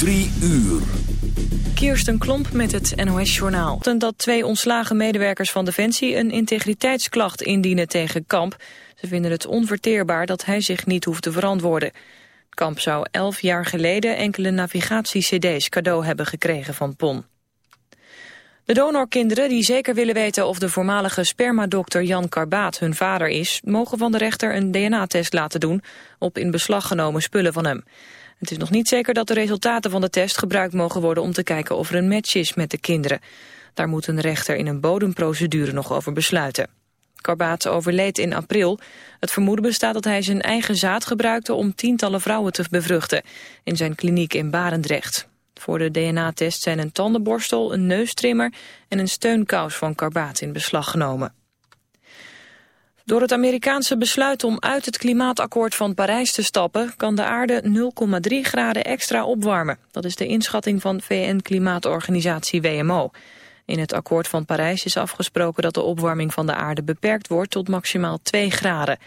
Drie uur. Kirsten Klomp met het NOS-journaal. Dat twee ontslagen medewerkers van Defensie een integriteitsklacht indienen tegen Kamp. Ze vinden het onverteerbaar dat hij zich niet hoeft te verantwoorden. Kamp zou elf jaar geleden enkele navigatie-cd's cadeau hebben gekregen van PON. De donorkinderen die zeker willen weten of de voormalige spermadokter Jan Karbaat hun vader is, mogen van de rechter een DNA-test laten doen op in beslag genomen spullen van hem. Het is nog niet zeker dat de resultaten van de test gebruikt mogen worden om te kijken of er een match is met de kinderen. Daar moet een rechter in een bodemprocedure nog over besluiten. Karbaat overleed in april. Het vermoeden bestaat dat hij zijn eigen zaad gebruikte om tientallen vrouwen te bevruchten in zijn kliniek in Barendrecht. Voor de DNA-test zijn een tandenborstel, een neustrimmer en een steunkous van Karbaat in beslag genomen. Door het Amerikaanse besluit om uit het klimaatakkoord van Parijs te stappen... kan de aarde 0,3 graden extra opwarmen. Dat is de inschatting van VN-klimaatorganisatie WMO. In het akkoord van Parijs is afgesproken dat de opwarming van de aarde beperkt wordt tot maximaal 2 graden.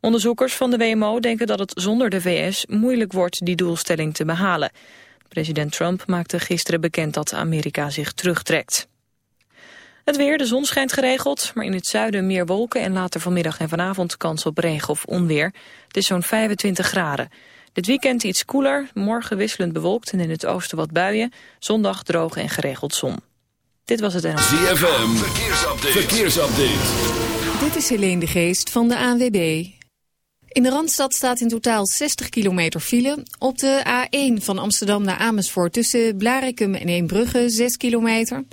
Onderzoekers van de WMO denken dat het zonder de VS moeilijk wordt die doelstelling te behalen. President Trump maakte gisteren bekend dat Amerika zich terugtrekt. Het weer, de zon schijnt geregeld, maar in het zuiden meer wolken... en later vanmiddag en vanavond kans op regen of onweer. Het is zo'n 25 graden. Dit weekend iets koeler, morgen wisselend bewolkt en in het oosten wat buien. Zondag droog en geregeld zon. Dit was het NLV. ZFM, verkeersupdate. verkeersupdate. Dit is Helene de Geest van de ANWB. In de Randstad staat in totaal 60 kilometer file. Op de A1 van Amsterdam naar Amersfoort tussen Blarikum en Eembrugge 6 kilometer.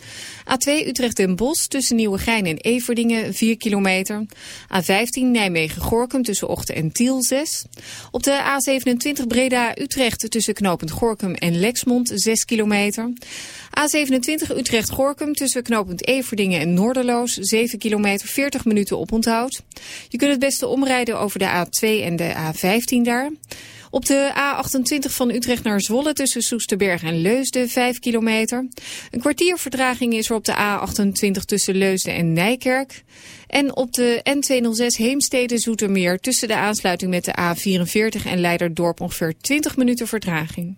A2 Utrecht en Bos tussen Nieuwegein en Everdingen 4 kilometer. A15 Nijmegen-Gorkum tussen Ochten en Tiel 6. Op de A27 Breda-Utrecht tussen Knopend Gorkum en Lexmond 6 kilometer. A27 Utrecht-Gorkum tussen knooppunt Everdingen en Noorderloos 7 kilometer 40 minuten op onthoud. Je kunt het beste omrijden over de A2 en de A15 daar. Op de A28 van Utrecht naar Zwolle tussen Soesterberg en Leusden 5 kilometer. Een kwartier vertraging is er op de A28 tussen Leusden en Nijkerk. En op de N206 Heemstede-Zoetermeer tussen de aansluiting met de A44 en Leiderdorp ongeveer 20 minuten vertraging.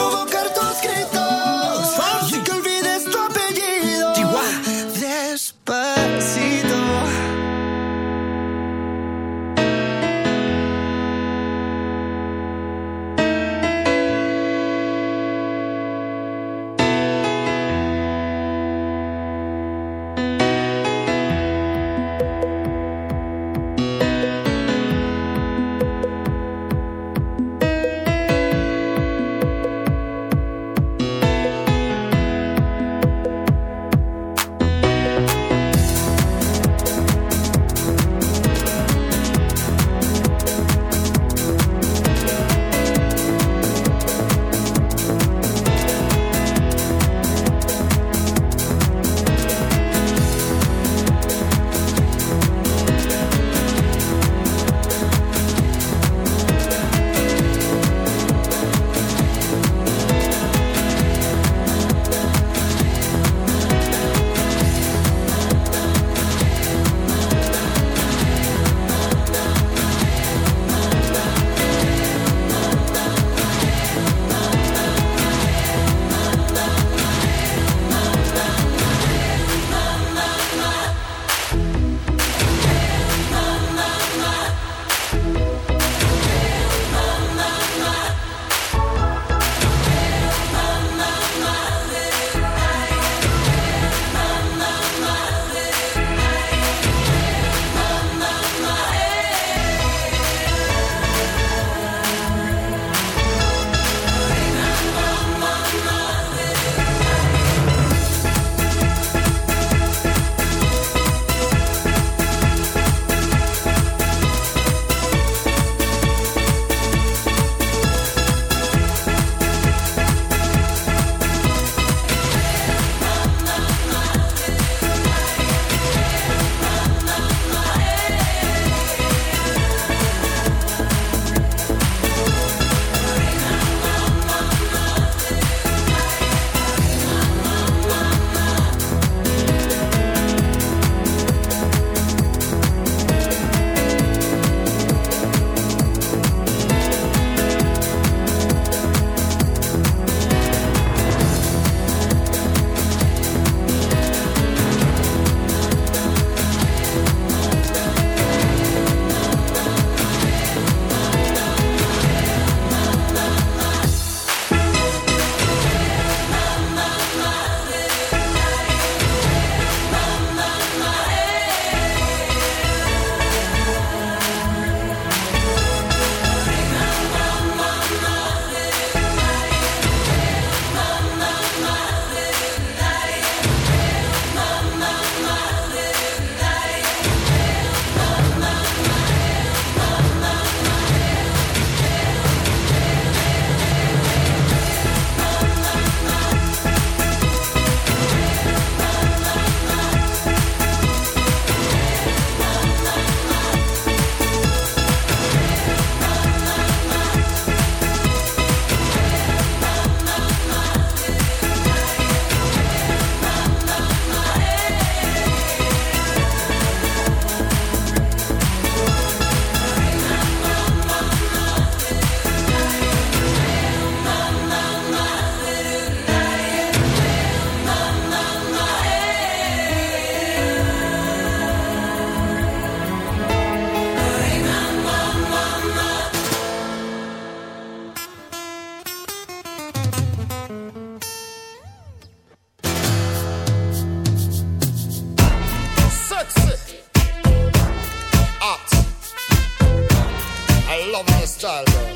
love her style, girl.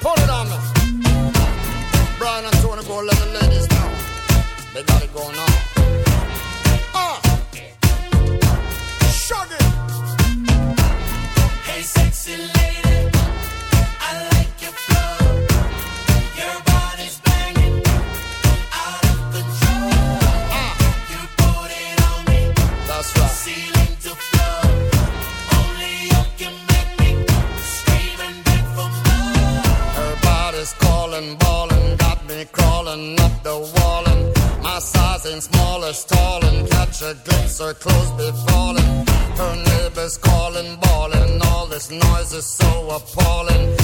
Put it on me. Brian and Tony go let the ladies down. They got it going on. is so appalling.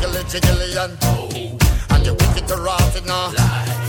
jiggly jiggly and oh. And you wicked to rot in now. Lie.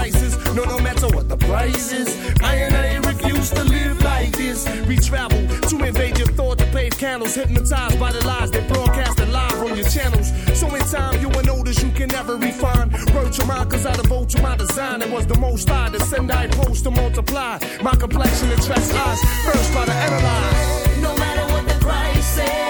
Crisis, no, no matter what the price is. I and I refuse to live like this. We travel to invade your thought to pave candles, hypnotized by the lies they broadcasted live on your channels. So in time, you will notice you can never refine. Wrote your mind, cause I devote to my design. It was the most I to send, I post to multiply. My complexion attracts eyes, first try to analyze. No matter what the price is,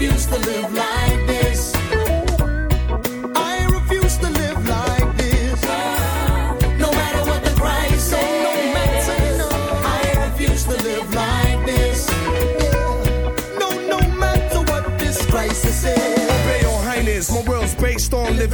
refuse to live like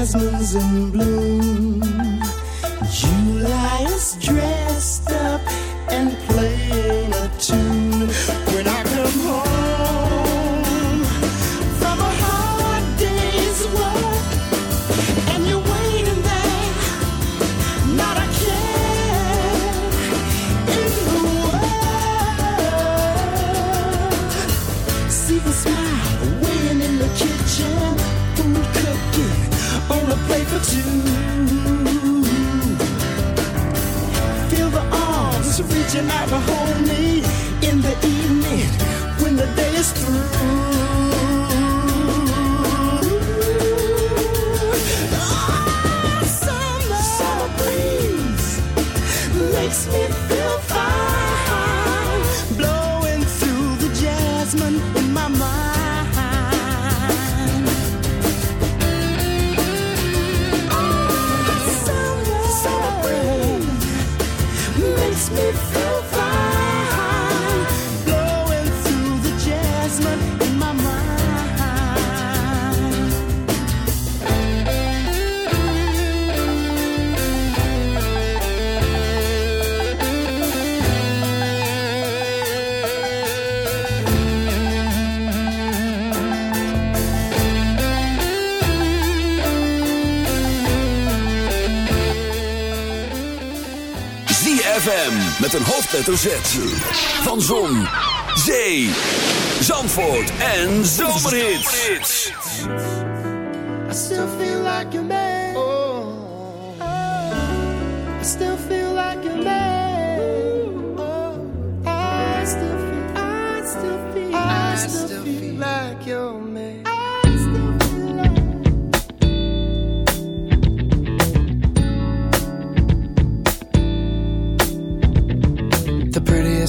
jasmine's in bloom. hoofdletter Z. Van Zon, Zee, Zandvoort en Zomerhits. I still feel like a man.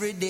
every day.